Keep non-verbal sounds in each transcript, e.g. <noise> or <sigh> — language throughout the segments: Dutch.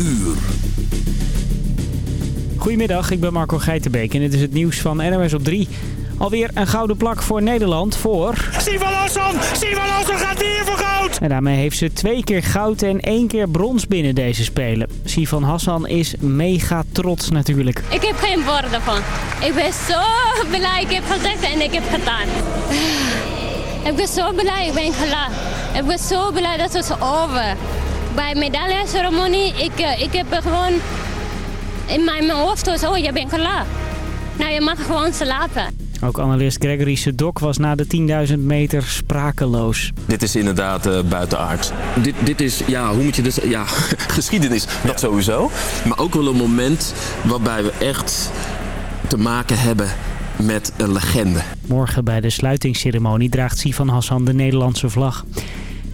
uur. Goedemiddag, ik ben Marco Geitenbeek en dit is het nieuws van NOS op 3. Alweer een gouden plak voor Nederland voor... Sivan Hassan! Sivan Hassan gaat weer voor goud! En daarmee heeft ze twee keer goud en één keer brons binnen deze Spelen. Sivan Hassan is mega trots natuurlijk. Ik heb geen woorden van. Ik ben zo blij. Ik heb gezegd en ik heb gedaan. Ik ben zo blij. Ik ben klaar. Ik ben zo blij dat het is over. Bij medailleceremonie, ik, eh, ik heb gewoon... In mijn hoofd was, oh, je bent klaar. Nou, je mag gewoon slapen. Ook analist Gregory Sedok was na de 10.000 meter sprakeloos. Dit is inderdaad uh, buitenaard. Dit, dit is, ja, hoe moet je dus, ja, <laughs> geschiedenis, dat sowieso. Maar ook wel een moment waarbij we echt te maken hebben met een legende. Morgen bij de sluitingsceremonie draagt Sivan Hassan de Nederlandse vlag.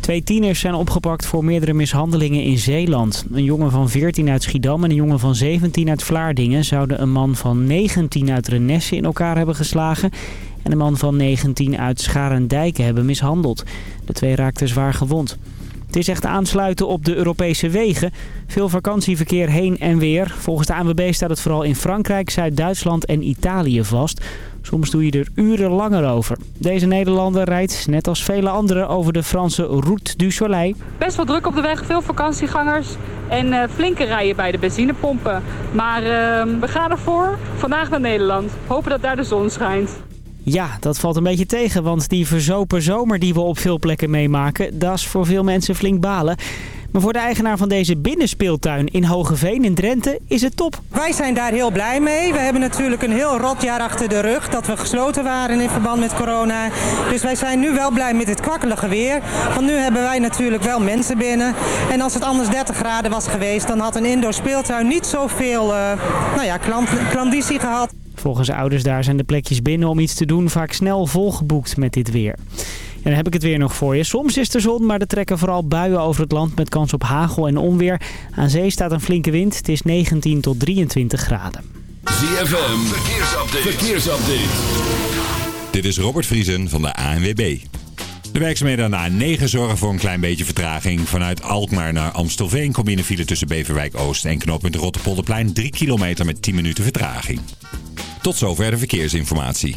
Twee tieners zijn opgepakt voor meerdere mishandelingen in Zeeland. Een jongen van 14 uit Schiedam en een jongen van 17 uit Vlaardingen... zouden een man van 19 uit Renesse in elkaar hebben geslagen... en een man van 19 uit Scharendijken hebben mishandeld. De twee raakten zwaar gewond. Het is echt aansluiten op de Europese wegen. Veel vakantieverkeer heen en weer. Volgens de ANWB staat het vooral in Frankrijk, Zuid-Duitsland en Italië vast. Soms doe je er uren langer over. Deze Nederlander rijdt, net als vele anderen, over de Franse Route du Soleil. Best wel druk op de weg, veel vakantiegangers en uh, flinke rijen bij de benzinepompen. Maar uh, we gaan ervoor. Vandaag naar Nederland. Hopen dat daar de zon schijnt. Ja, dat valt een beetje tegen, want die verzopen zomer die we op veel plekken meemaken, dat is voor veel mensen flink balen. Maar voor de eigenaar van deze binnenspeeltuin in Hogeveen in Drenthe is het top. Wij zijn daar heel blij mee. We hebben natuurlijk een heel rot jaar achter de rug dat we gesloten waren in verband met corona. Dus wij zijn nu wel blij met dit kwakkelige weer. Want nu hebben wij natuurlijk wel mensen binnen. En als het anders 30 graden was geweest, dan had een indoor speeltuin niet zoveel uh, nou ja, klanditie gehad. Volgens ouders daar zijn de plekjes binnen om iets te doen vaak snel volgeboekt met dit weer. En dan heb ik het weer nog voor je. Soms is er zon, maar er trekken vooral buien over het land met kans op hagel en onweer. Aan zee staat een flinke wind. Het is 19 tot 23 graden. ZFM, verkeersupdate. verkeersupdate. Dit is Robert Vriesen van de ANWB. De werkzaamheden na 9 zorgen voor een klein beetje vertraging. Vanuit Alkmaar naar Amstelveen kom je in een file tussen Beverwijk Oost en knooppunt Rotterpolderplein 3 kilometer met 10 minuten vertraging. Tot zover de verkeersinformatie.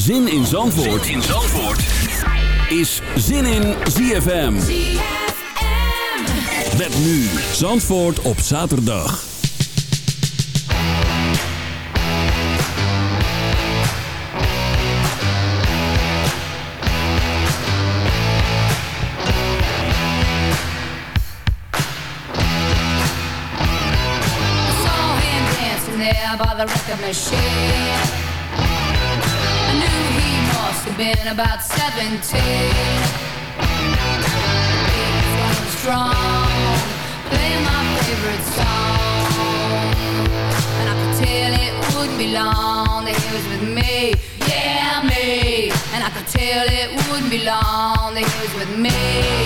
Zin in Zandvoort, zin in Zandvoort. is Zin in ZFM. Met nu Zandvoort op zaterdag. by the record machine. Knew he must have been about 17. He strong, playing my favorite song. And I could tell it wouldn't be long that he was with me, yeah, me. And I could tell it wouldn't be long that he was with me,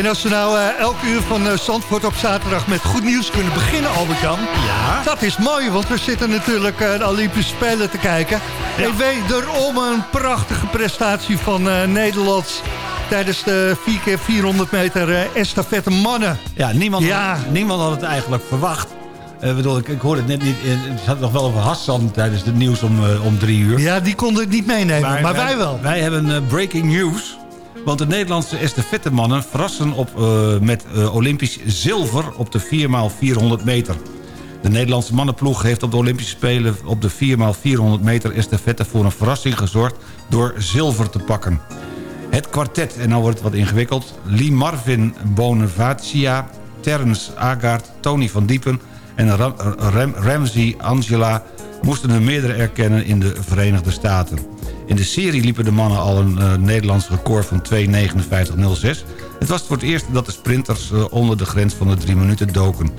En als we nou elk uur van eh, Zandvoort op zaterdag met goed nieuws kunnen beginnen, Albert-Jan. Ja. Dat is mooi, want we zitten natuurlijk eh, de Olympische Spelen te kijken. En wederom een prachtige prestatie van eh, Nederland tijdens de 4x400 meter estafette mannen. Ja, niemand, Ja. niemand had het eigenlijk verwacht. Bedoel, ik, ik hoorde het net niet. Het had nog wel over Hassan tijdens het nieuws om, om drie uur. Ja, die konden het niet meenemen, maar, wij wel. Wij hebben breaking news. Want de Nederlandse estafettemannen verrassen op, eh, met eh, Olympisch zilver op de 4x400 meter. De Nederlandse mannenploeg heeft op de Olympische Spelen op de 4x400 meter estafette voor een verrassing gezorgd door zilver te pakken. Het kwartet, en nou wordt het wat ingewikkeld... Lee Marvin Bonavacia, Terence Agaard, Tony van Diepen... en Ram, Ram- Ramsey Angela moesten hun meerdere erkennen in de Verenigde Staten. In de serie liepen de mannen al een eh, Nederlands record van 2.59.06. Het was voor het eerst dat de sprinters eh, onder de grens van de drie minuten doken.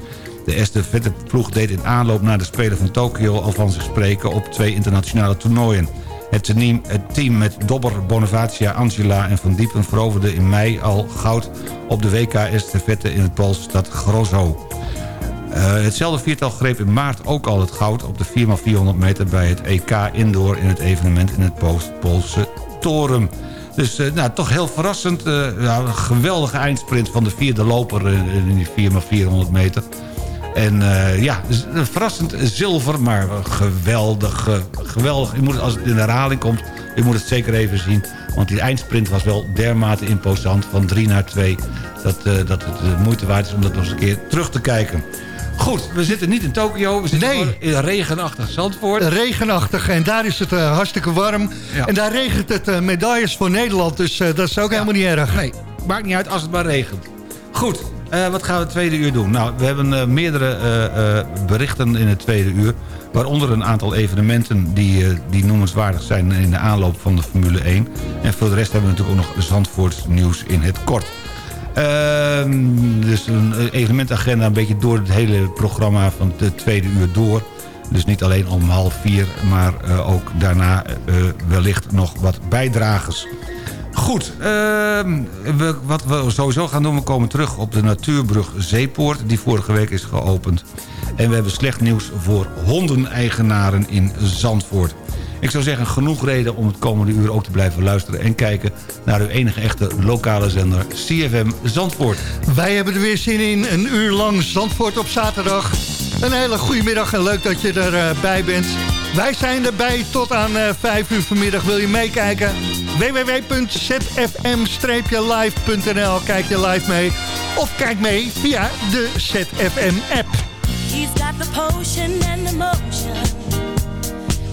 De estafette ploeg deed in aanloop naar de Spelen van Tokio al van zich spreken op twee internationale toernooien. Het team, met Dobber, Bonavacia, Angela en Van Diepen veroverde in mei al goud op de WK estafette in het Poolse stad. Eh, hetzelfde viertal greep in maart ook al het goud op de 4x400 meter bij het EK Indoor in het evenement in het Poolse Torum. Dus eh, nou, toch heel verrassend. ja, een geweldige eindsprint van de vierde loper in die 4x400 meter. En ja, verrassend zilver, maar geweldig. geweldig. Moet, als het in herhaling komt, je moet het zeker even zien. Want die eindsprint was wel dermate imposant van 3 naar 2... dat, dat het de moeite waard is om dat nog eens een keer terug te kijken. Goed, we zitten niet in Tokio. We zitten Nee. in regenachtig Zandvoort. Regenachtig en daar is het eh, hartstikke warm. Ja. En daar regent het eh, medailles voor Nederland, dus eh, dat is ook helemaal niet erg. Nee, maakt niet uit als het maar regent. Goed, wat gaan we het tweede uur doen? Nou, we hebben meerdere berichten in het tweede uur. Waaronder een aantal evenementen die, die noemenswaardig zijn in de aanloop van de Formule 1. En voor de rest hebben we natuurlijk ook nog Zandvoorts nieuws in het kort. Ehm, dus een eh, evenementagenda een beetje door het hele programma van het tweede uur door. Dus niet alleen om half vier, maar eh, ook daarna eh, wellicht nog wat bijdragers. Goed, ehm, we, wat we sowieso gaan doen, we komen terug op de natuurbrug Zeepoort... die vorige week is geopend. En we hebben slecht nieuws voor hondeneigenaren in Zandvoort. Ik zou zeggen, genoeg reden om het komende uur ook te blijven luisteren... en kijken naar uw enige echte lokale zender CFM Zandvoort. Wij hebben er weer zin in, een uur lang Zandvoort op zaterdag. Een hele goede middag en leuk dat je erbij bent. Wij zijn erbij tot aan eh 5 uur vanmiddag. Wil je meekijken? www.zfm-live.nl Kijk je live mee. Of kijk mee via de ZFM-app. He's got the potion and the motion.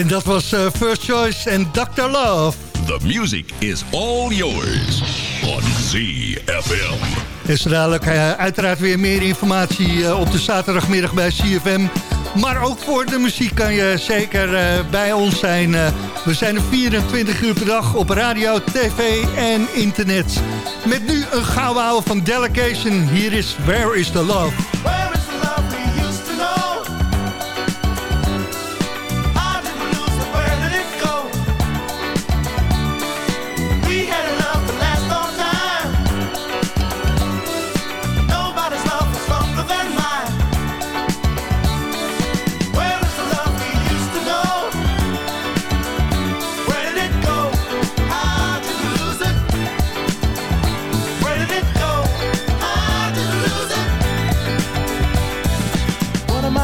En dat was eh, First Choice en Dr. Love. The music is all yours on ZFM. En zo dadelijk eh, uiteraard weer meer informatie eh, op de zaterdagmiddag bij CFM. Maar ook voor de muziek kan je zeker bij ons zijn. We zijn er 24 uur per dag op radio, tv en internet. Met nu een gouden ouwe van Delegation. Hier is Where is the Love?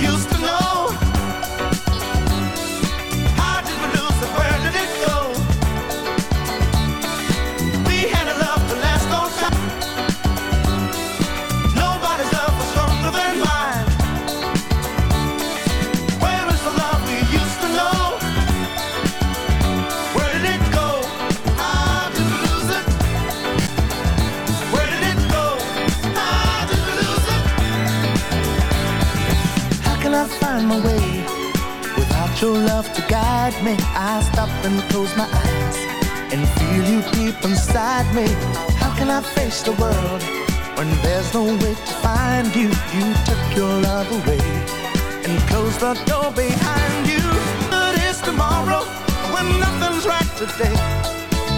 Used to my way without your love to guide me? I stop and close my eyes and feel you deep inside me. How can I face the world when there's no way to find you? You took your love away and closed the door behind you. But it's tomorrow when nothing's right today.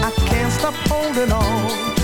I can't stop holding on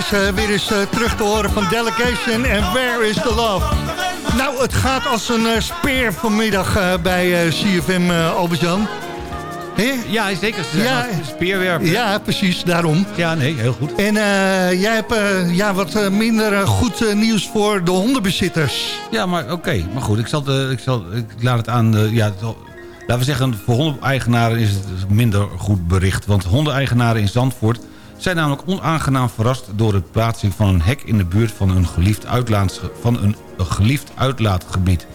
deze weer eens eh, terug te horen van Delegation en Where is the Love? Nou, het gaat als een eh, speer vanmiddag eh, bij CFM Albert-Jan. Ja, zeker. Ja. speerwerpen. Ja, precies, daarom. Ja, nee, heel goed. En jij hebt ja, wat minder goed nieuws voor de hondenbezitters. Ja, maar oké. Maar goed, ik, zal de, ik, zal, ik laat het aan... De, ja, laten we zeggen, voor hondeneigenaren is het minder goed bericht. Want hondeneigenaren in Zandvoort zijn namelijk onaangenaam verrast... door de plaatsing van een hek in de buurt van een geliefd, van een geliefd uitlaatgebied.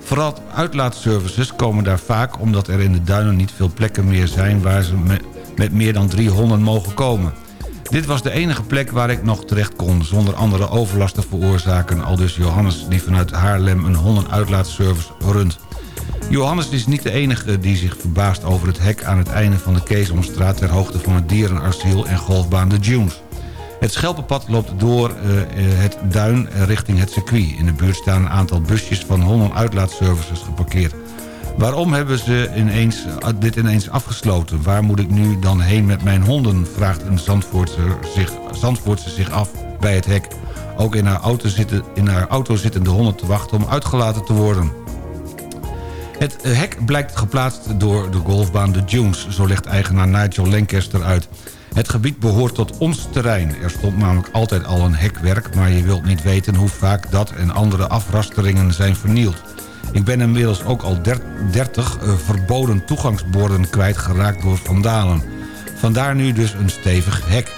Vooral uitlaatservices komen daar vaak omdat er in de duinen niet veel plekken meer zijn... waar ze me- met meer dan drie honden mogen komen. Dit was de enige plek waar ik nog terecht kon... zonder andere overlast te veroorzaken. Al dus Johannes die vanuit Haarlem een hondenuitlaatservice runt. Johannes is niet de enige die zich verbaast over het hek... aan het einde van de Keesomstraat... ter hoogte van het dierenasiel en golfbaan de Dunes. Het Schelpenpad loopt door eh, eh, het duin richting het circuit. In de buurt staan een aantal busjes van hondenuitlaatservices geparkeerd. Waarom hebben ze ineens, dit ineens afgesloten? Waar moet ik nu dan heen met mijn honden? Vraagt een Zandvoortse zich, Zandvoortse zich af bij het hek. Ook in haar, auto zitten, in haar auto zitten de honden te wachten om uitgelaten te worden. Het hek blijkt geplaatst door de golfbaan de Dunes, zo legt eigenaar Nigel Lancaster uit. Het gebied behoort tot ons terrein. Er stond namelijk altijd al een hekwerk, maar je wilt niet weten hoe vaak dat en andere afrasteringen zijn vernield. Ik ben inmiddels ook al 30 eh, verboden toegangsborden kwijtgeraakt door vandalen. Vandaar nu dus een stevig hek.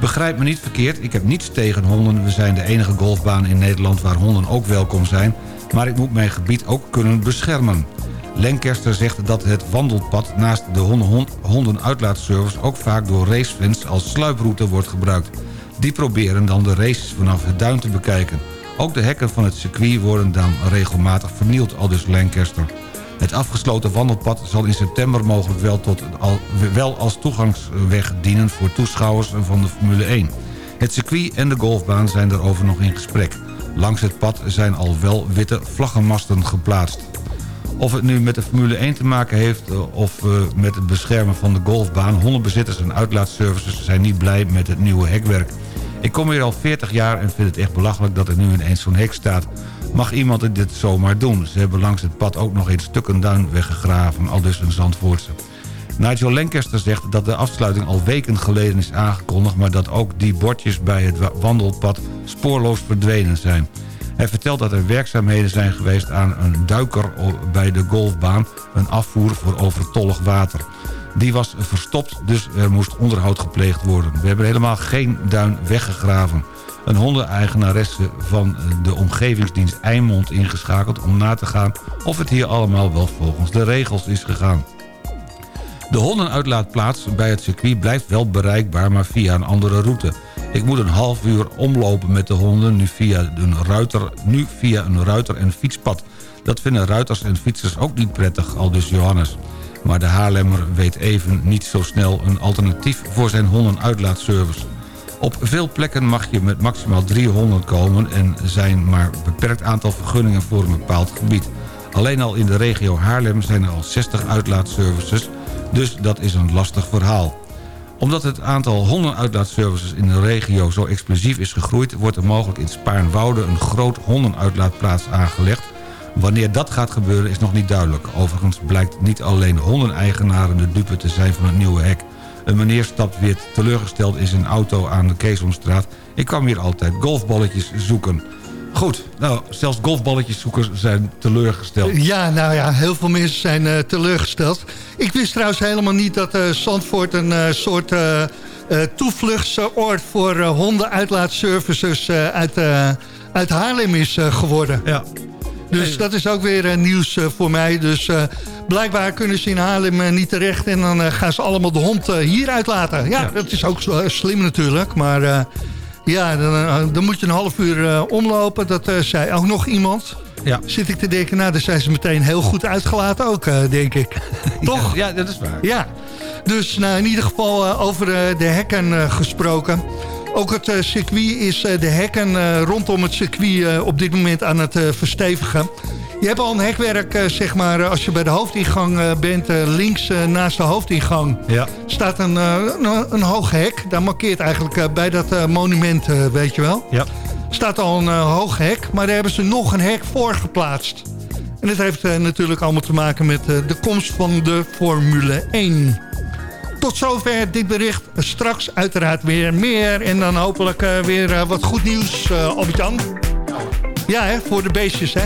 Begrijp me niet verkeerd, ik heb niets tegen honden. We zijn de enige golfbaan in Nederland waar honden ook welkom zijn. Maar ik moet mijn gebied ook kunnen beschermen. Lancaster zegt dat het wandelpad naast de honden- hondenuitlaatservice... ook vaak door racefans als sluiproute wordt gebruikt. Die proberen dan de races vanaf het duin te bekijken. Ook de hekken van het circuit worden dan regelmatig vernield, al dus Lancaster. Het afgesloten wandelpad zal in september mogelijk wel, tot, al, wel als toegangsweg dienen... voor toeschouwers van de Formule 1. Het circuit en de golfbaan zijn daarover nog in gesprek. Langs het pad zijn al wel witte vlaggenmasten geplaatst. Of het nu met de Formule 1 te maken heeft eh, of eh, met het beschermen van de golfbaan... hondenbezitters en uitlaatservices zijn niet blij met het nieuwe hekwerk. Ik kom hier al 40 jaar en vind het echt belachelijk dat er nu ineens zo'n hek staat. Mag iemand dit zomaar doen? Ze hebben langs het pad ook nog eens stukken duin weggegraven, al dus een Zandvoortse. Nigel Lancaster zegt dat de afsluiting al weken geleden is aangekondigd... maar dat ook die bordjes bij het wa- wandelpad spoorloos verdwenen zijn. Hij vertelt dat er werkzaamheden zijn geweest aan een duiker bij de golfbaan... een afvoer voor overtollig water. Die was verstopt, dus er moest onderhoud gepleegd worden. We hebben helemaal geen duin weggegraven. Een hondeneigenaresse van de omgevingsdienst Eimond ingeschakeld... om na te gaan of het hier allemaal wel volgens de regels is gegaan. De hondenuitlaatplaats bij het circuit blijft wel bereikbaar... maar via een andere route. Ik moet een half uur omlopen met de honden... nu via een ruiter, nu via een ruiter- en fietspad. Dat vinden ruiters en fietsers ook niet prettig, al dus Johannes. Maar de Haarlemmer weet even niet zo snel een alternatief... voor zijn hondenuitlaatservice. Op veel plekken mag je met maximaal drie honden komen... en zijn maar beperkt aantal vergunningen voor een bepaald gebied. Alleen al in de regio Haarlem zijn er al 60 uitlaatservices... dus dat is een lastig verhaal. Omdat het aantal hondenuitlaatservices in de regio zo explosief is gegroeid... wordt er mogelijk in Spaarnwoude een groot hondenuitlaatplaats aangelegd. Wanneer dat gaat gebeuren is nog niet duidelijk. Overigens blijkt niet alleen hondeneigenaren de dupe te zijn van het nieuwe hek. Een meneer stapt weer teleurgesteld in zijn auto aan de Keesomstraat. Ik kwam hier altijd golfballetjes zoeken. Goed, nou, zelfs golfballetjeszoekers zijn teleurgesteld. Ja, nou ja, heel veel mensen zijn eh, teleurgesteld. Ik wist trouwens helemaal niet dat eh Zandvoort een eh, soort toevluchtsoord voor hondenuitlaatservices uit, uit Haarlem is geworden. Ja. Dus dat is ook weer nieuws voor mij. Dus blijkbaar kunnen ze in Haarlem niet terecht en dan gaan ze allemaal de hond hier uitlaten. Ja, dat is ook slim natuurlijk, maar... ja, dan, eh, dan moet je een half uur eh, omlopen. Dat eh, zei ook nog iemand. Ja. Zit ik te denken, nou, dan zijn ze meteen heel goed uitgelaten ook, denk ik. <laughs> Toch? Ja, dat is waar. Ja. Dus nou, in ieder geval over de hekken gesproken. Ook het eh, circuit is eh, de hekken eh, rondom het circuit op dit moment aan het verstevigen. Je hebt al een hekwerk, zeg maar, als je bij de hoofdingang bent, links naast de hoofdingang Ja. staat een, een, een hoog hek. Daar markeert eigenlijk bij dat monument, weet je wel. Ja. Staat al een hoog hek, maar daar hebben ze nog een hek voor geplaatst. En het heeft natuurlijk allemaal te maken met de komst van de Formule 1. Tot zover dit bericht. Straks uiteraard weer meer. En dan hopelijk eh, weer eh, wat goed nieuws, uh, Albert-Jan. Ja, hè, voor de beestjes, hè?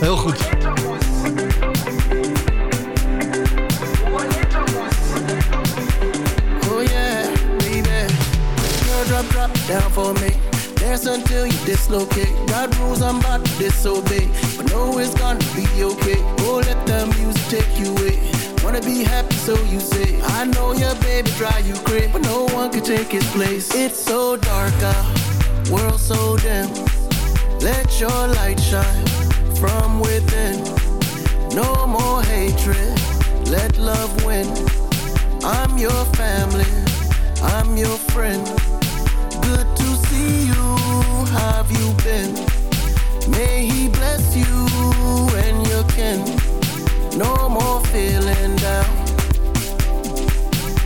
Heel goed. Oh yeah, baby. Drop, drop down for me. Dance until you dislocate. God rules I'm about to disobey. But know it's gonna be okay. Oh, let the music take you away. Wanna be happy, so you say. I know your baby drive you crazy, but no one can take his place. It's so dark out, world so dim. Let your light shine from within. No more hatred, let love win. I'm your family, I'm your friend. Good to see you, have you been? May he bless you and your kin. No more feeling down.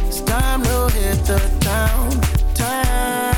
It's time to hit the town, town.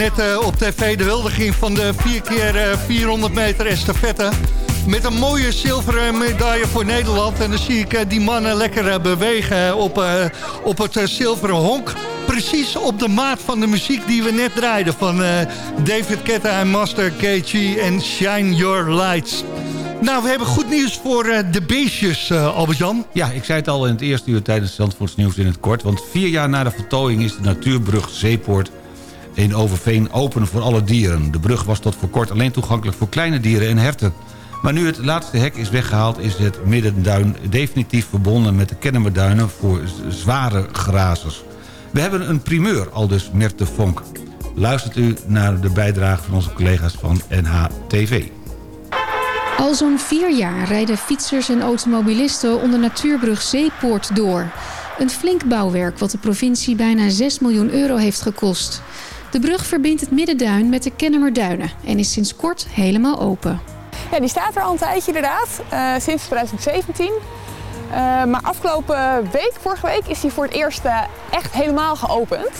net eh, op tv de huldiging van de 4 keer eh, 400 meter estafette. Met een mooie zilveren medaille voor Nederland. En dan zie ik eh, die mannen lekker eh, bewegen op, eh, op het eh, zilveren honk. Precies op de maat van de muziek die we net draaiden. Van eh, David Ketta en Master KG en Shine Your Lights. Nou, we hebben goed nieuws voor eh, de beestjes, eh Albert-Jan. Ja, ik zei het al in het eerste uur tijdens Zandvoorts nieuws in het kort. Want vier jaar na de vertooiing is de natuurbrug Zeepoort in Overveen open voor alle dieren. De brug was tot voor kort alleen toegankelijk voor kleine dieren en herten. Maar nu het laatste hek is weggehaald is het Middenduin definitief verbonden met de Kennemerduinen voor zware grazers. We hebben een primeur, al dus Mert de Vonk. Luistert u naar de bijdrage van onze collega's van NHTV. Al zo'n vier jaar rijden fietsers en automobilisten onder natuurbrug Zeepoort door. Een flink bouwwerk wat de provincie bijna 6 miljoen euro heeft gekost. De brug verbindt het Middenduin met de Kennemerduinen en is sinds kort helemaal open. Ja, die staat er al een tijdje inderdaad, eh, sinds 2017. Eh, maar afgelopen week, vorige week, is die voor het eerst eh, echt helemaal geopend.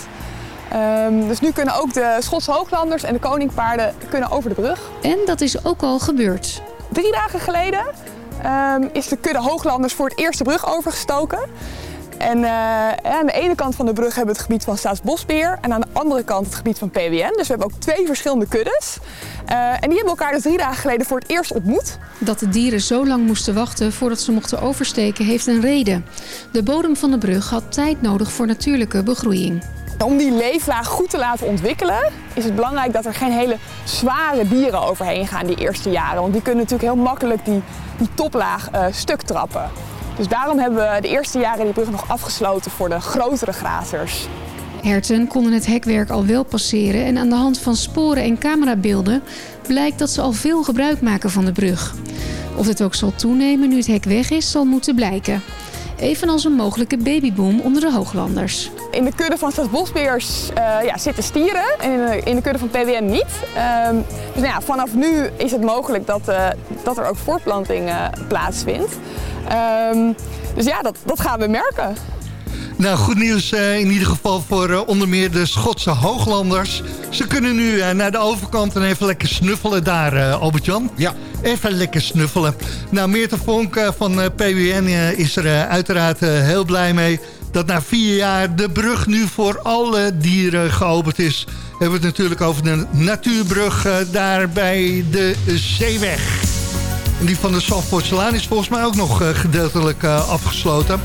Ehm, dus nu kunnen ook de Schotse hooglanders en de koninkpaarden kunnen over de brug. En dat is ook al gebeurd. Drie dagen geleden ehm, is de kudde hooglanders voor het eerst de brug overgestoken. En eh, aan de ene kant van de brug hebben we het gebied van Staatsbosbeheer en aan de andere kant het gebied van PWN. Dus we hebben ook twee verschillende kuddes. Eh, en die hebben elkaar dus drie dagen geleden voor het eerst ontmoet. Dat de dieren zo lang moesten wachten voordat ze mochten oversteken heeft een reden. De bodem van de brug had tijd nodig voor natuurlijke begroeiing. Om die leeflaag goed te laten ontwikkelen is het belangrijk dat er geen hele zware dieren overheen gaan die eerste jaren. Want die kunnen natuurlijk heel makkelijk die, die toplaag eh, stuk trappen. Dus daarom hebben we de eerste jaren die brug nog afgesloten voor de grotere grazers. Herten konden het hekwerk al wel passeren en aan de hand van sporen en camerabeelden blijkt dat ze al veel gebruik maken van de brug. Of het ook zal toenemen nu het hek weg is, zal moeten blijken. Evenals een mogelijke babyboom onder de hooglanders. In de kudde van Staatsbosbeheers eh, ja, zitten stieren en in de, in de kudde van PWN niet. Ehm, dus nou ja, vanaf nu is het mogelijk dat, eh, dat er ook voortplanting eh, plaatsvindt. Ehm, dus ja, dat, dat gaan we merken. Nou, goed nieuws eh, in ieder geval voor eh, onder meer de Schotse hooglanders. Ze kunnen nu eh, naar de overkant en even lekker snuffelen daar, eh, Albert-Jan. Ja. Even lekker snuffelen. Nou, Meerte Vonk van eh, PWN is er uiteraard heel blij mee... dat na vier jaar de brug nu voor alle dieren geopend is. We hebben het natuurlijk over de natuurbrug eh, daar bij de Zeeweg. En die van de Zandvoortselaan is volgens mij ook nog eh, gedeeltelijk eh, afgesloten.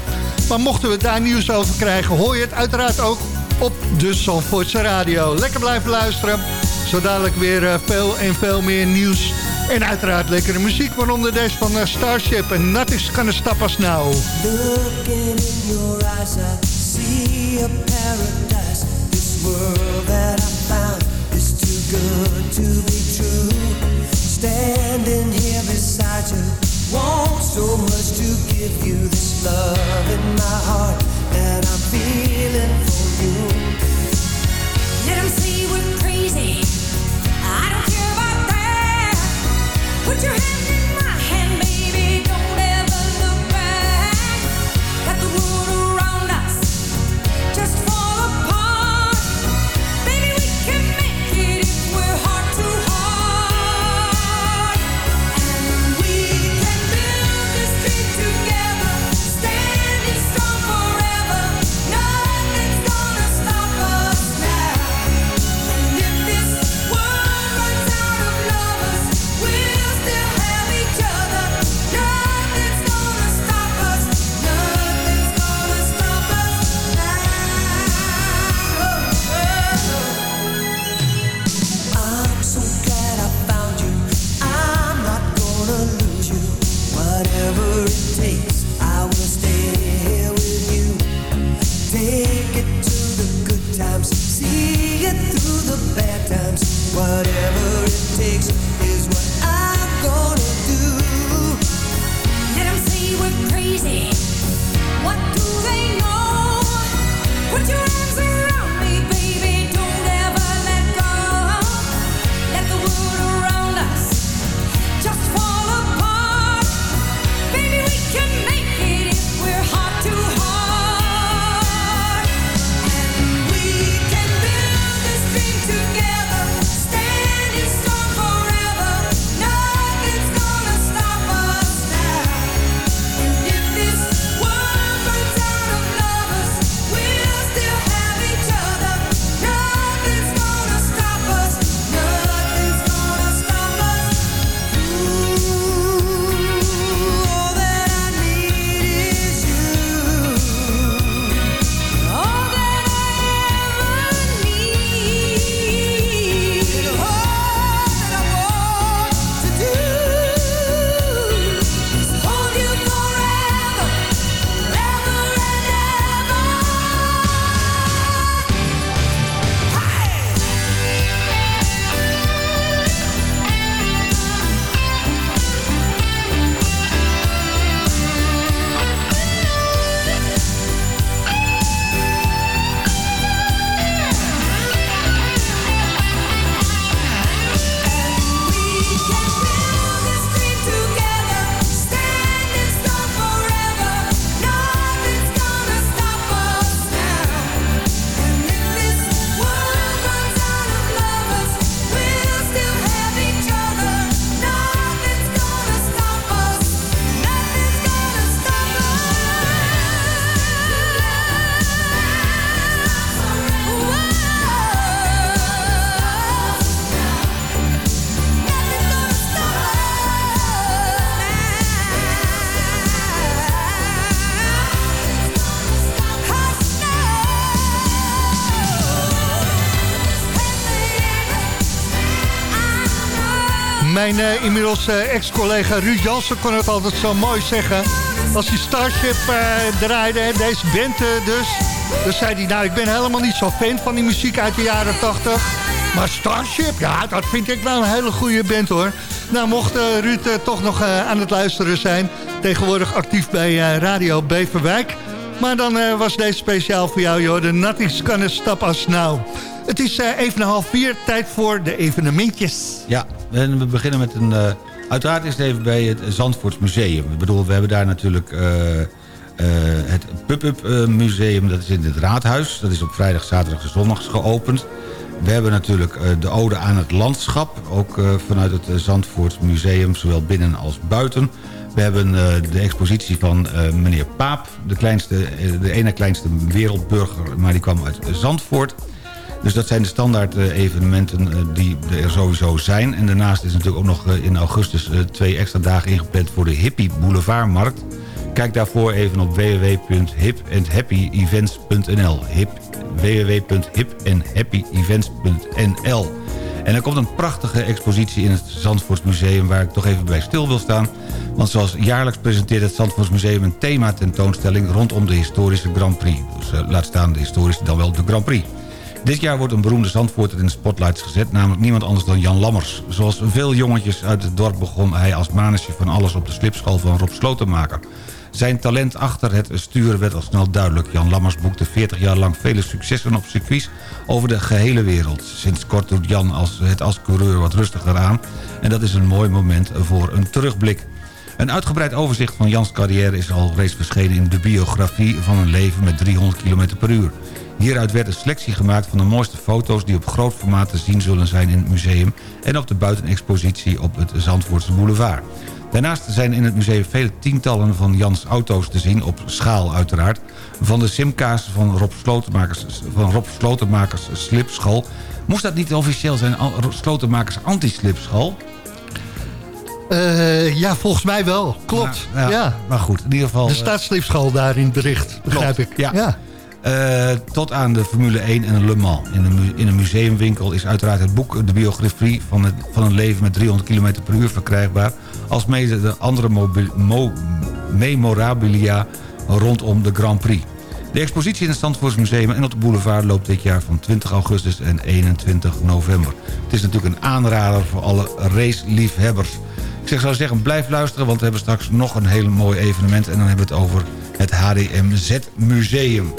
Maar mochten we daar nieuws over krijgen, hoor je het uiteraard ook op de Zandvoortse radio. Lekker blijven luisteren. Zo dadelijk weer eh, veel en veel meer nieuws. En uiteraard lekkere muziek, waaronder deze van Starship. En Nothing's Stop Us Now. Looking in your eyes, see a paradise. This world that I found is too good to be true. Standing here beside you, want so much to give you this love in my heart that I'm feeling for you. Let 'em say we're crazy. I don't care about that. Put your hand Mijn eh, inmiddels eh, ex-collega Ruud Jansen kon het altijd zo mooi zeggen. Als hij Starship eh, draaide, deze band dus. Dan zei hij, nou, ik ben helemaal niet zo fan van die muziek uit de jaren 80. Maar Starship, ja, dat vind ik wel een hele goede band, hoor. Nou, mocht Ruud toch nog aan het luisteren zijn... tegenwoordig actief bij Radio Beverwijk... Maar dan was deze speciaal voor jou, joh. De Nothing's Gonna Stop Us Now. Het is even een half vier, tijd voor de evenementjes. Ja, we beginnen met een... uiteraard is het even bij het Zandvoorts Museum. Ik bedoel, we hebben daar natuurlijk... het Pub-Up Museum, dat is in het Raadhuis. Dat is op vrijdag, zaterdag en zondags geopend. We hebben natuurlijk de ode aan het landschap. Ook vanuit het Zandvoorts Museum, zowel binnen als buiten. We hebben de expositie van meneer Paap. De, kleinste, de ene kleinste wereldburger, maar die kwam uit Zandvoort. Dus dat zijn de standaard evenementen die er sowieso zijn. En daarnaast is natuurlijk ook nog in augustus twee extra dagen ingepland voor de Hippie Boulevardmarkt. Kijk daarvoor even op www.hipandhappyevents.nl hip, www.hipandhappyevents.nl En er komt een prachtige expositie in het Zandvoortsmuseum... waar ik toch even bij stil wil staan. Want zoals jaarlijks presenteert het Zandvoortsmuseum... een thema-tentoonstelling rondom de historische Grand Prix. Dus laat staan de historische dan wel de Grand Prix. Dit jaar wordt een beroemde Zandvoorter in de spotlights gezet... namelijk niemand anders dan Jan Lammers. Zoals veel jongetjes uit het dorp begon hij als manusje van alles... op de slipschool van Rob Slotenmaker... Zijn talent achter het sturen werd al snel duidelijk. Jan Lammers boekte 40 jaar lang vele successen op circuits over de gehele wereld. Sinds kort doet Jan als, het als coureur wat rustiger aan. En dat is een mooi moment voor een terugblik. Een uitgebreid overzicht van Jans carrière is al reeds verschenen in de biografie van een leven met 300 km per uur. Hieruit werd een selectie gemaakt van de mooiste foto's... die op groot formaat te zien zullen zijn in het museum... en op de buitenexpositie op het Zandvoortse boulevard. Daarnaast zijn in het museum vele tientallen van Jans auto's te zien, op schaal uiteraard. Van de simka's van Rob Slotenmakers, van Rob Slotenmakers slipschool. Moest dat niet officieel zijn, Slotenmakers anti-slipschool? Uh, ja, volgens mij wel. Klopt. Ja, ja, ja, Maar goed, in ieder geval... De staatsslipschool daar in het bericht, begrijp ik. Ja. ja. Uh, tot aan de Formule 1 en Le Mans. In een, in een museumwinkel is uiteraard het boek... de biografie van, het, van een leven met 300 km per uur verkrijgbaar... als mede de andere mo memorabilia rondom de Grand Prix. De expositie in het Zandvoortsmuseum en op de boulevard loopt dit jaar van 20 augustus en 21 november. Het is natuurlijk een aanrader voor alle raceliefhebbers. Ik zeg, zou zeggen, blijf luisteren, want we hebben straks nog een heel mooi evenement... en dan hebben we het over het HDMZ Museum.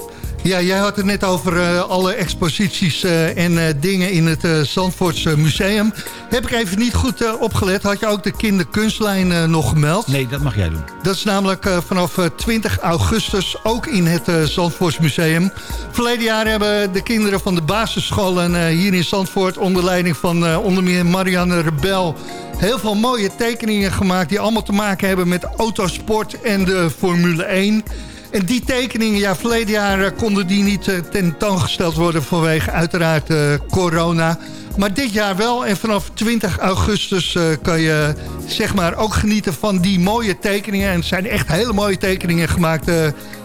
Ja, jij had het net over uh, alle exposities uh, en uh, dingen in het Zandvoortse museum. Heb ik even niet goed opgelet. Had je ook de kinderkunstlijn nog gemeld? Nee, dat mag jij doen. Dat is namelijk vanaf 20 augustus ook in het Zandvoorts museum. Verleden jaar hebben de kinderen van de basisscholen hier in Zandvoort... onder leiding van onder meer Marianne Rebel... heel veel mooie tekeningen gemaakt... die allemaal te maken hebben met autosport en de Formule 1... En die tekeningen, ja, verleden jaar eh, konden die niet uh, tentoongesteld worden vanwege uiteraard uh, corona. Maar dit jaar wel en vanaf 20 augustus kan je zeg maar ook genieten van die mooie tekeningen. En het zijn echt hele mooie tekeningen gemaakt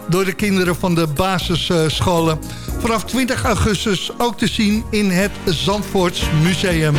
door de kinderen van de basisscholen. Vanaf 20 augustus ook te zien in het Zandvoorts Museum.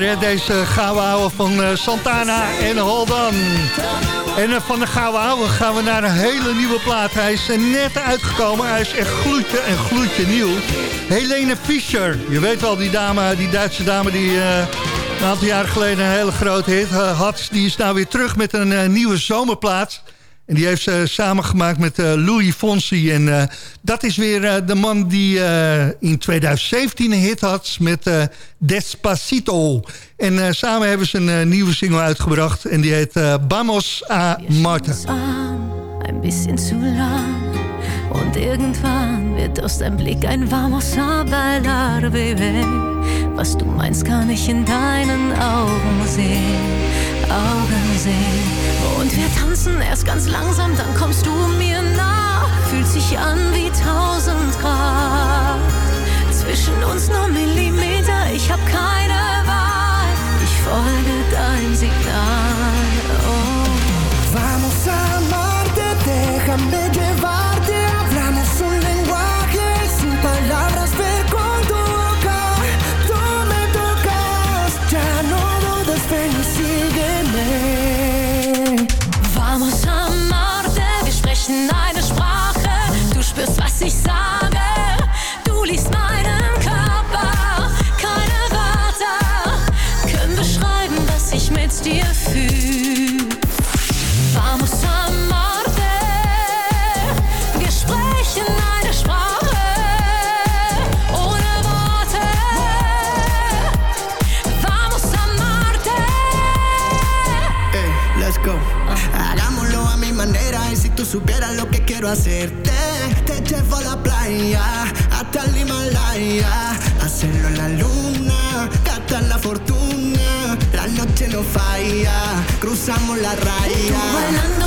Lekker hè, deze van eh, Santana en Hold On. En eh, van de gouden ouwe gaan we naar een hele nieuwe plaat. Hij is net uitgekomen, hij is echt gloedje en gloedje nieuw. Helene Fischer, je weet wel die dame, die Duitse dame die... eh, een aantal jaren geleden een hele grote hit had. Die is nou weer terug met een nieuwe zomerplaat. En die heeft ze samengemaakt met eh, Louis Fonsi. En eh, dat is weer eh, de man die eh, in 2017 een hit had met eh, Despacito. En eh, samen hebben ze een eh, nieuwe single uitgebracht. En die heet eh, Vamos a Marte. ein bisschen zu lang. Und irgendwann wird aus deinem Blick ein vamos a bailar, baby. Was du meinst, kann ich in deinen Augen sehen, Augen sehen. Und wir tanzen erst ganz langsam, dann kommst du mir nah. Fühlt sich an wie tausend Grad. Zwischen uns nur Millimeter, ich hab keine Wahl. Ich folge dein Signal. Cruzamos la raya.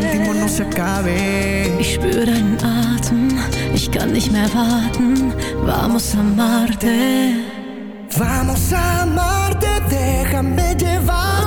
Sentimos no se acabe. Ich spüre deinen Atem, ich kann nicht mehr warten. Vamos a Marte. Vamos a Marte, déjame llevarte.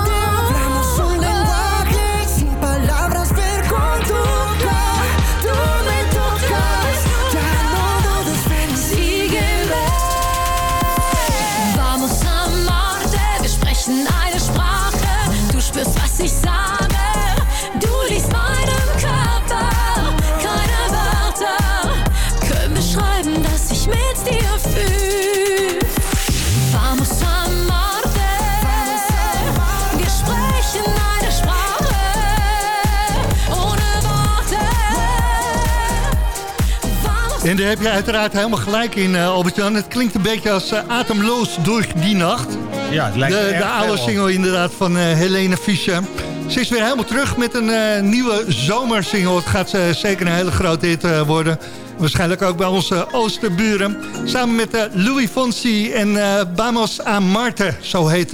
Daar heb je uiteraard helemaal gelijk in, eh, Albert-Jan. Het klinkt een beetje als eh, ademloos door die nacht. Ja, het lijkt de, de oude op. single inderdaad van eh, Helene Fischer. Ze is weer helemaal terug met een nieuwe zomersingle. Het gaat zeker een hele grote hit worden. Waarschijnlijk ook bij onze oosterburen. Samen met Louis Fonsi en Vamos a Marte. Zo heet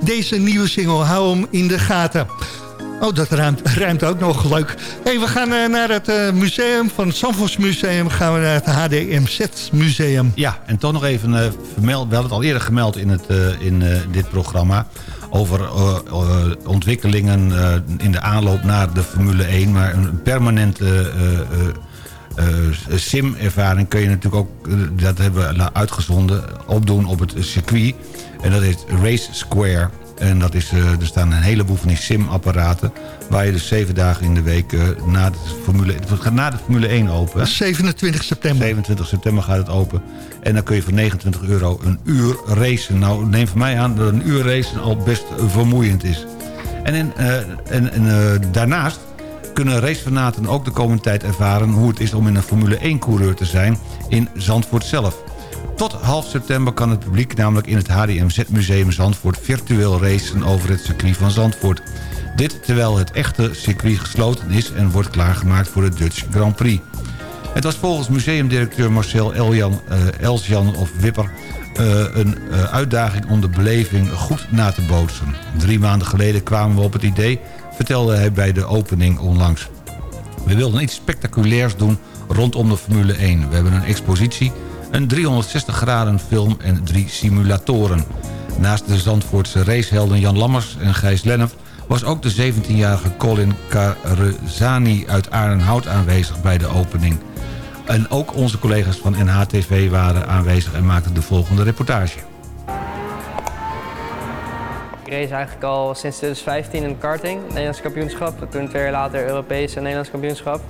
deze nieuwe single. Hou hem in de gaten. Oh, dat ruimt, ruimt ook nog leuk. Hey, we gaan eh, naar het eh, museum van het Zandvoortsmuseum. Gaan we naar het HDMZ museum. Ja, en toch nog even uh, vermeld. We hadden het al eerder gemeld in, het, in dit programma. Over ontwikkelingen in de aanloop naar de Formule 1. Maar een permanente sim-ervaring kun je natuurlijk ook... dat hebben we uitgezonden, opdoen op het circuit. En dat heet Race Square. En dat is, uh, er staan een heleboel van die sim-apparaten... waar je dus zeven dagen in de week uh, na, de Formule, het gaat na de Formule 1 open. 27 september. 27 september gaat het open. En dan kun je voor 29 euro een uur racen. Nou, neem van mij aan dat een uur racen al best vermoeiend is. En, in, uh, en, en daarnaast kunnen racefanaten ook de komende tijd ervaren... hoe het is om in een Formule 1-coureur te zijn in Zandvoort zelf. Tot half september kan het publiek namelijk in het HDMZ-museum Zandvoort... virtueel racen over het circuit van Zandvoort. Dit terwijl het echte circuit gesloten is en wordt klaargemaakt voor de Dutch Grand Prix. Het was volgens museumdirecteur Marcel uh, Elsjan of Wipper... Uh, een uh, uitdaging om de beleving goed na te bootsen. Drie maanden geleden kwamen we op het idee, vertelde hij bij de opening onlangs. We wilden iets spectaculairs doen rondom de Formule 1. We hebben een expositie, een 360 graden film en drie simulatoren. Naast de Zandvoortse racehelden Jan Lammers en Gijs Lennep... was ook de 17-jarige Colin Carzani uit Aardenhout aanwezig bij de opening... En ook onze collega's van NHTV waren aanwezig en maakten de volgende reportage. Ik race eigenlijk al sinds 2015 in karting, Nederlands kampioenschap. Toen twee jaar later Europees en Nederlands kampioenschap.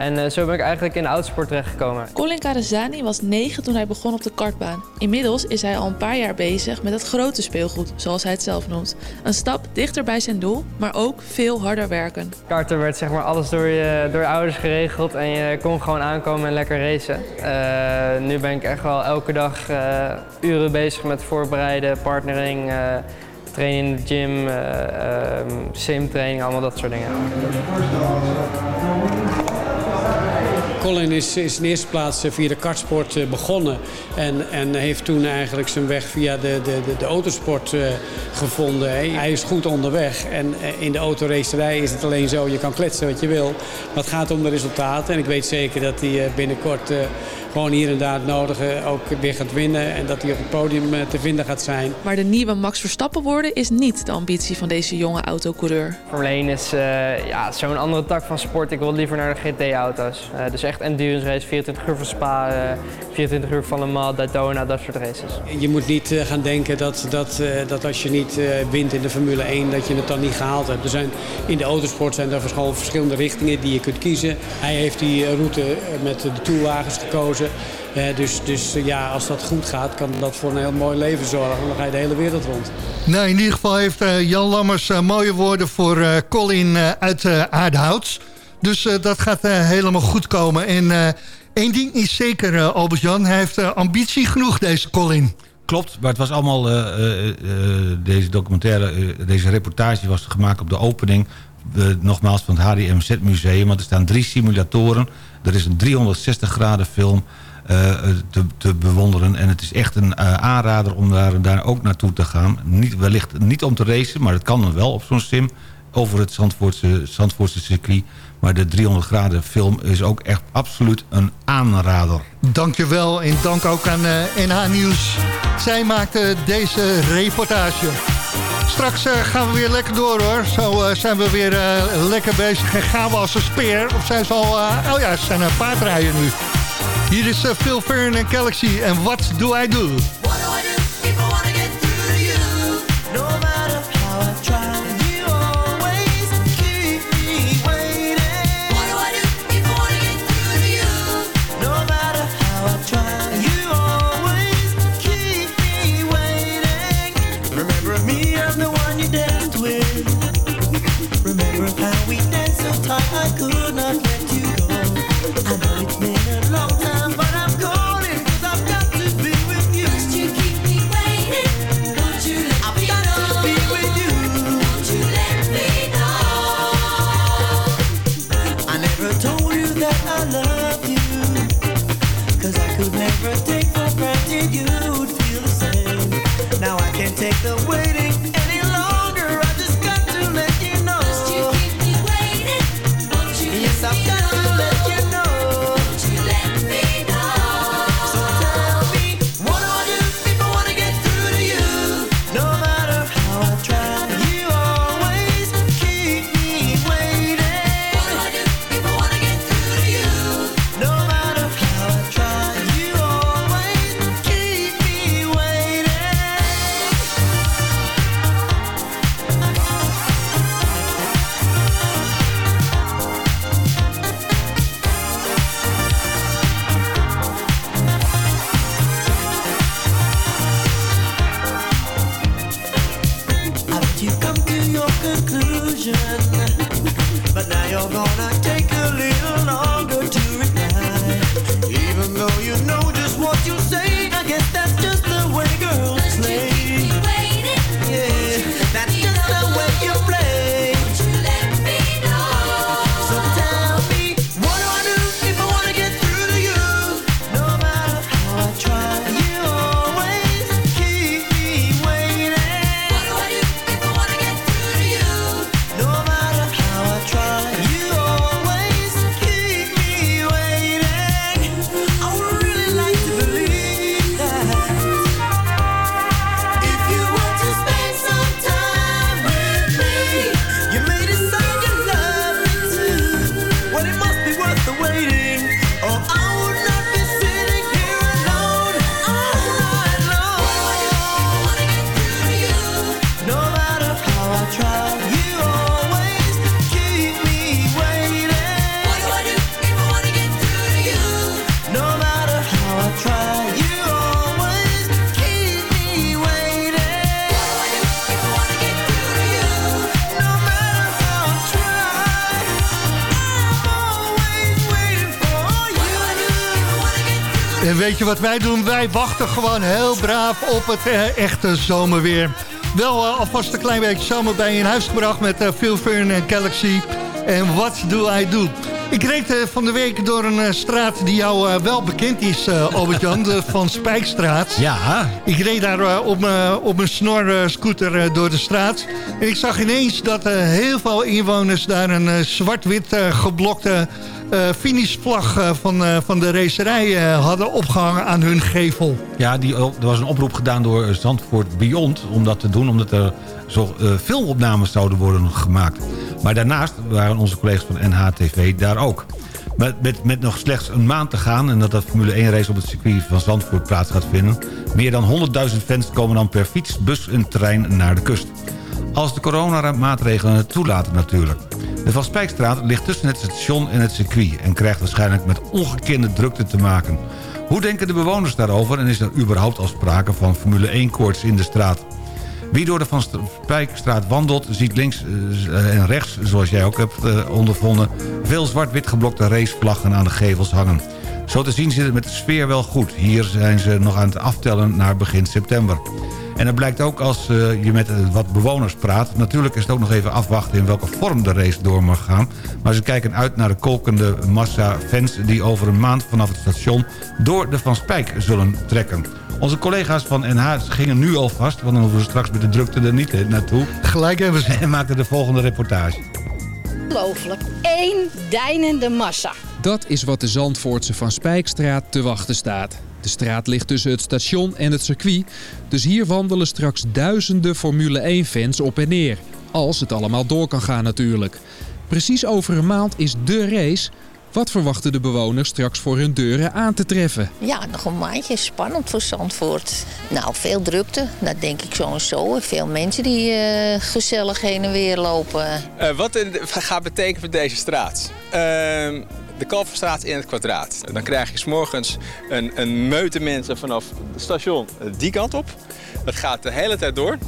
En uh, zo ben ik eigenlijk in de autosport terechtgekomen. Colin Carazani was 9 toen hij begon op de kartbaan. Inmiddels is hij al een paar jaar bezig met het grote speelgoed, zoals hij het zelf noemt. Een stap dichter bij zijn doel, maar ook veel harder werken. Karten werd zeg maar alles door je, door je ouders geregeld en je kon gewoon aankomen en lekker racen. Uh, nu ben ik echt wel elke dag uh, uren bezig met voorbereiden, partnering, trainen in de gym, simtraining, allemaal dat soort dingen. Colin is, is in eerste plaats via de kartsport begonnen. En, en heeft toen eigenlijk zijn weg via de, de, de, de autosport uh, gevonden. Hij is goed onderweg. En in de autoracerij is het alleen zo, je kan kletsen wat je wil. Maar het gaat om de resultaten. En ik weet zeker dat hij binnenkort... Gewoon hier en daar het nodige ook weer gaat winnen. En dat hij op het podium te vinden gaat zijn. Maar de nieuwe Max Verstappen worden is niet de ambitie van deze jonge autocoureur. Formule 1 is uh, ja, zo'n andere tak van sport. Ik wil liever naar de GT-auto's. Uh, dus echt endurance race, 24 uur van Spa, uh, 24 uur van Le Mans, Daytona, dat soort races. Je moet niet gaan denken dat, dat, dat als je niet wint in de Formule 1, dat je het dan niet gehaald hebt. Er zijn, in de autosport zijn er verschillende richtingen die je kunt kiezen. Hij heeft die route met de toerwagens gekozen. Uh, dus dus uh, ja, als dat goed gaat, kan dat voor een heel mooi leven zorgen. Dan ga je de hele wereld rond. Nou, in ieder geval heeft uh, Jan Lammers mooie woorden voor Colin uit Aardhouts. Dus dat gaat helemaal goed komen. En één ding is zeker, Albert-Jan, hij heeft ambitie genoeg, deze Colin. Klopt, maar het was allemaal, deze documentaire, deze reportage was gemaakt op de opening nogmaals van het HDMZ Museum. Want er staan drie simulatoren. Er is een 360 graden film uh, te, te, bewonderen. En het is echt een uh, aanrader om daar, daar ook naartoe te gaan. Niet, wellicht niet om te racen, maar het kan dan wel op zo'n sim. Over het Zandvoortse, Zandvoortse circuit. Maar de 300 graden film is ook echt absoluut een aanrader. Dankjewel en dank ook aan uh, NH Nieuws. Zij maakte deze reportage. Straks uh, gaan we weer lekker door hoor. Zo uh, zijn we weer uh, lekker bezig en gaan we als een speer. Of zijn ze al... oh ja, ze zijn een paardrijden nu. Hier is Phil Fern en Galaxy en What Do I Do? I je wat wij doen? Wij wachten gewoon heel braaf op het eh, echte zomerweer. Wel eh, alvast een klein beetje zomer bij je in huis gebracht met eh, Phil Fern en Galaxy. En wat doe I do? Ik reed van de week door een straat die jou wel bekend is, Albert-Jan, de Van Spijkstraat. Ja. Ik reed daar op mijn op mijn snor-scooter door de straat. En ik zag ineens dat heel veel inwoners daar een zwart-wit geblokte finishvlag eh, van, eh, van de racerij eh, hadden opgehangen aan hun gevel. Ja, die, er was een oproep gedaan door eh, Zandvoort Beyond om dat te doen... omdat er zo eh, filmopnames zouden worden gemaakt. Maar daarnaast waren onze collega's van NHTV daar ook. Met, met, met nog slechts een maand te gaan... en dat de Formule 1 race op het circuit van Zandvoort plaats gaat vinden... meer dan 100.000 fans komen dan per fiets, bus en trein naar de kust. Als de coronamaatregelen het toelaten natuurlijk. De Van Spijkstraat ligt tussen het station en het circuit... en krijgt waarschijnlijk met ongekende drukte te maken. Hoe denken de bewoners daarover en is er überhaupt al sprake van Formule 1-koorts in de straat? Wie door de Van Spijkstraat wandelt, ziet links eh, en rechts, zoals jij ook hebt eh, ondervonden... veel zwart-wit geblokte racevlaggen aan de gevels hangen. Zo te zien zit het met de sfeer wel goed. Hier zijn ze nog aan het aftellen naar begin september. En het blijkt ook als eh, je met eh, wat bewoners praat... natuurlijk is het ook nog even afwachten in welke vorm de race door mag gaan. Maar ze kijken uit naar de kolkende massa fans... die over een maand vanaf het station door de Van Spijk zullen trekken. Onze collega's van NH gingen nu alvast... want dan hoeven we straks met de drukte er niet eh, naartoe. Gelijk hebben ze. <laughs> En maakten de volgende reportage. Ongelooflijk. Eén deinende massa. Dat is wat de Zandvoortse Van Spijkstraat te wachten staat. De straat ligt tussen het station en het circuit, dus hier wandelen straks duizenden Formule 1-fans op en neer. Als het allemaal door kan gaan natuurlijk. Precies over een maand is dé race. Wat verwachten de bewoners straks voor hun deuren aan te treffen? Ja, nog een maandje. Spannend voor Zandvoort. Nou, veel drukte. Dat denk ik zo en zo. Veel mensen die eh, gezellig heen en weer lopen. Eh, wat het <laughs> gaat betekenen voor deze straat? Ehm, de Kalverstraat in het kwadraat. Dan krijg je s'morgens een, een meute mensen vanaf het station die kant op. Dat gaat de hele tijd door.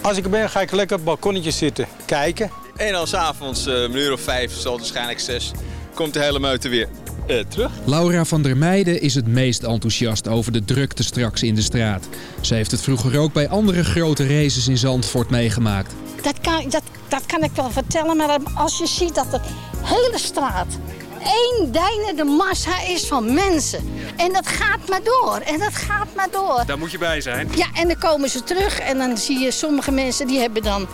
Als ik er ben, ga ik lekker op het balkonnetje zitten, kijken. En dan s'avonds, uh, een uur of vijf, zal waarschijnlijk zes, komt de hele meute weer eh, terug. Laura van der Meijden is het meest enthousiast over de drukte straks in de straat. Ze heeft het vroeger ook bij andere grote races in Zandvoort meegemaakt. Dat kan, dat, dat kan ik wel vertellen, maar als je ziet dat de hele straat één deinende massa is van mensen. En dat gaat maar door. En dat gaat maar door. Daar moet je bij zijn. Ja, en dan komen ze terug en dan zie je sommige mensen die hebben dan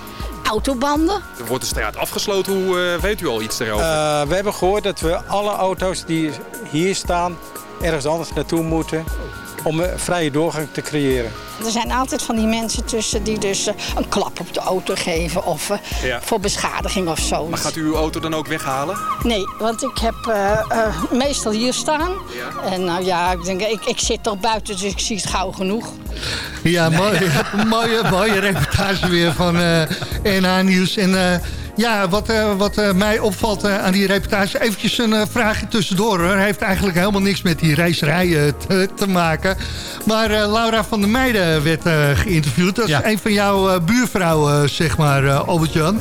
autobanden. Er wordt de straat afgesloten. Hoe uh, weet u al iets daarover? Uh, we hebben gehoord dat we alle auto's die hier staan ergens anders naartoe moeten om een vrije doorgang te creëren. Er zijn altijd van die mensen tussen die dus uh, een klap op de auto geven of uh, ja. voor beschadiging of zo. Maar gaat u uw auto dan ook weghalen? Nee, want ik heb uh, meestal hier staan. Ja. En nou ja, ik, denk, ik, ik zit toch buiten, dus ik zie het gauw genoeg. Ja, mooi, <laughs> mooie, mooie reportage weer van NH Nieuws. En Ja, wat, eh, wat eh, mij opvalt eh, aan die reportage... eventjes een vraagje tussendoor. hoor. Hij heeft eigenlijk helemaal niks met die racerijen <laughs> te, te maken. Maar Laura van der Meijden werd geïnterviewd. Dat is een van jouw buurvrouwen, zeg maar, Albert-Jan.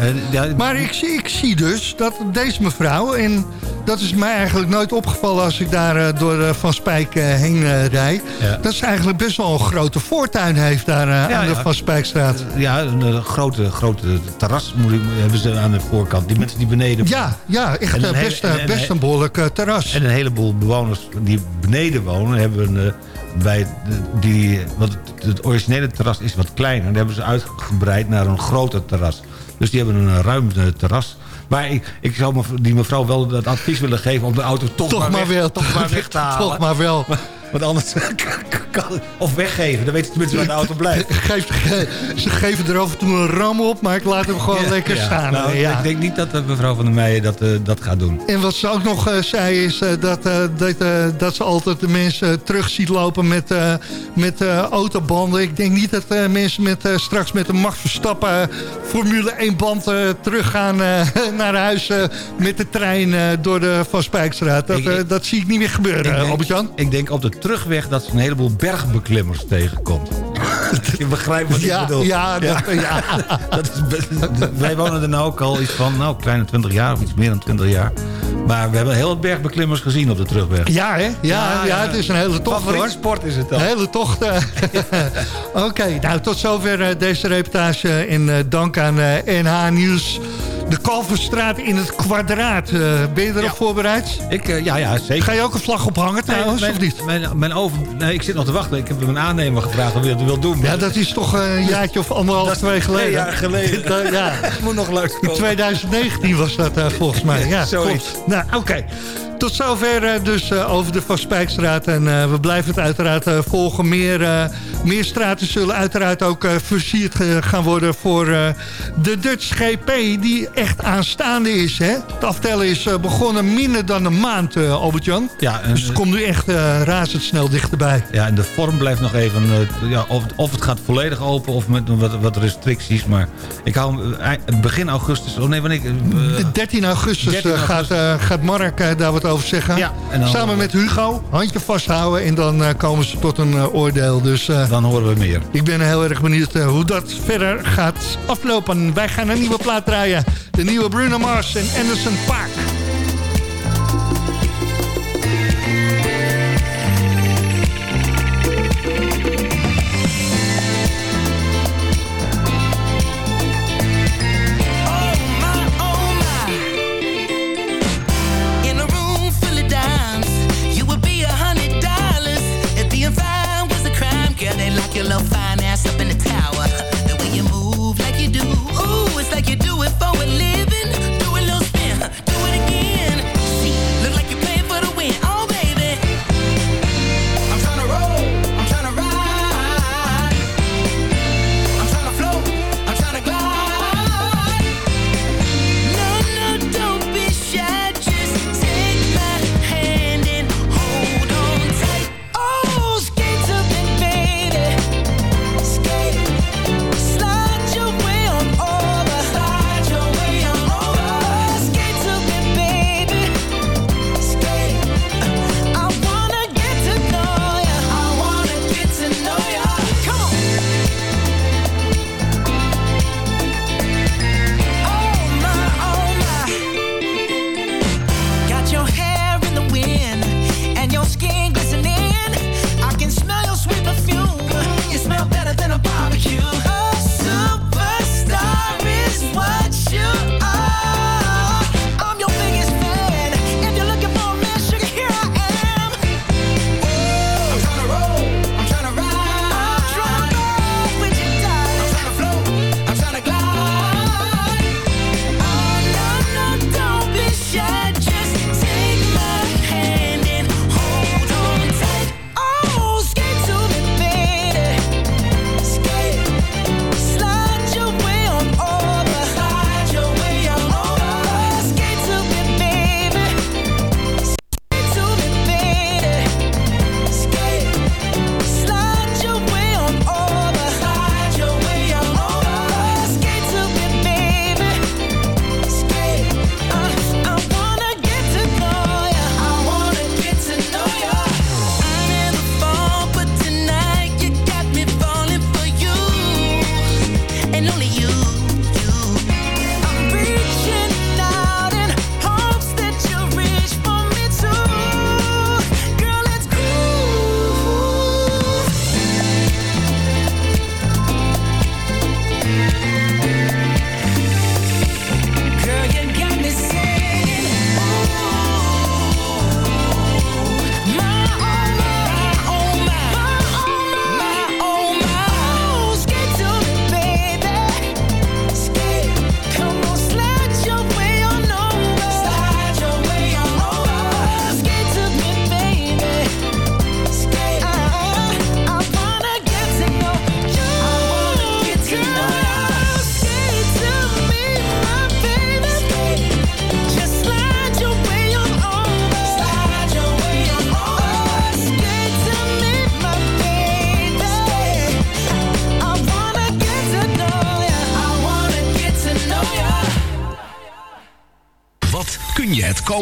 Maar ik, zie- ik zie dus dat deze mevrouw... en dat is mij eigenlijk nooit opgevallen... als ik daar door Van Spijk heen rijd... dat ze eigenlijk best wel een grote voortuin heeft daar aan de Van Spijkstraat. Ja, een, grote, grote terras moet ik, hebben ze aan de voorkant. Die mensen die beneden... Ja, ja echt En eh, een best, eh, en- best een behoorlijk eh, terras. En een heleboel bewoners die beneden wonen... hebben eh, bij die... Want het, originele terras is wat kleiner. Dat hebben ze uitgebreid naar een groter terras. Dus die hebben een ruim eh, terras. Maar ik, ik zou die mevrouw wel het advies willen geven... om de auto toch, Toch maar, maar weg, wel. toch maar <laughs> weg te halen. Toch maar wel. <laughs> Want anders <laughs> kan, Of weggeven, dan weet je tenminste waar de auto blijft. Geef, ge- ze geven er af en toe een ram op, maar ik laat hem gewoon lekker Ja, staan. nou, ja. Ik denk niet dat eh, mevrouw van der Meijen dat, eh, dat gaat doen. En wat ze ook nog eh, zei is dat, dat, dat ze altijd de mensen terug ziet lopen met, met autobanden. Ik denk niet dat mensen met, straks met een Max Verstappen Formule 1 band teruggaan <laughs> naar huis met de trein door de Van Spijkstraat. Dat, dat zie ik niet meer gebeuren, Albert-Jan. Ik denk op de terugweg dat ze een heleboel bergbeklimmers tegenkomt. <laughs> Je begrijpt wat Ja, ik bedoel. ja, dat- ja. <laughs> dat is wij wonen er nou ook al iets van, nou, kleine 20 jaar of iets meer dan 20 jaar. Maar we hebben heel wat bergbeklimmers gezien op de terugweg. Ja, hè? Ja, ja, het is een hele tocht, Favoriete hoor. sport is het dan. Een hele tocht. eh. <laughs> Oké, nou tot zover eh, deze reportage. En eh, dank aan NH Nieuws. De Kalverstraat in het kwadraat. Eh, ben je erop voorbereid? Ik, eh, ja, ja, zeker. Ga je ook een vlag ophangen trouwens, mijn, of niet? Mijn, mijn over, nee, ik zit nog te wachten. Ik heb mijn aannemer gevraagd of hij dat wil doen. Ja, dat is toch eh, een jaartje of anderhalf, twee geleden. Twee jaar geleden. Dat, <laughs> ja. <laughs> moet nog luisteren. In 2019 was dat volgens mij. Ja, klopt. Nou, oké. Tot zover dus over de Van Spijkstraat. En we blijven het uiteraard volgen. Meer, meer straten zullen uiteraard ook versierd gaan worden voor de Dutch GP. Die echt aanstaande is. Hè? Het aftellen is eh, begonnen minder dan een maand, eh, Albert-Jan. Ja, en, Dus het komt nu echt eh, razendsnel dichterbij. Ja, en de vorm blijft nog even... ja, of, of het gaat volledig open of met wat, wat restricties. Maar ik hou begin augustus... Oh nee, wanneer... De 13 augustus, 13 gaat, gaat Mark daar wat over zeggen. Ja, en dan- Samen met Hugo, handje vasthouden en dan komen ze tot een oordeel. Dus dan horen we meer. ik ben heel erg benieuwd hoe dat verder gaat aflopen. Wij gaan een nieuwe plaat draaien. De nieuwe Bruno Mars en Anderson Paak.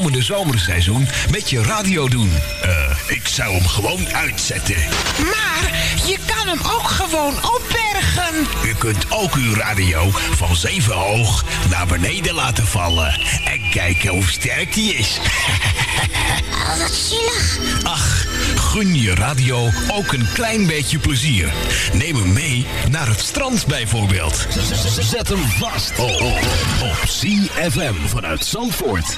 Komende zomerseizoen met je radio doen? Eh, ik zou hem gewoon uitzetten. Maar je kan hem ook gewoon opbergen. U kunt ook uw radio van zeven hoog naar beneden laten vallen. En kijken hoe sterk die is. Oh, wat zielig. Ach, gun je radio ook een klein beetje plezier. Neem hem mee naar het strand bijvoorbeeld. Zet hem vast op, op CFM vanuit Zandvoort.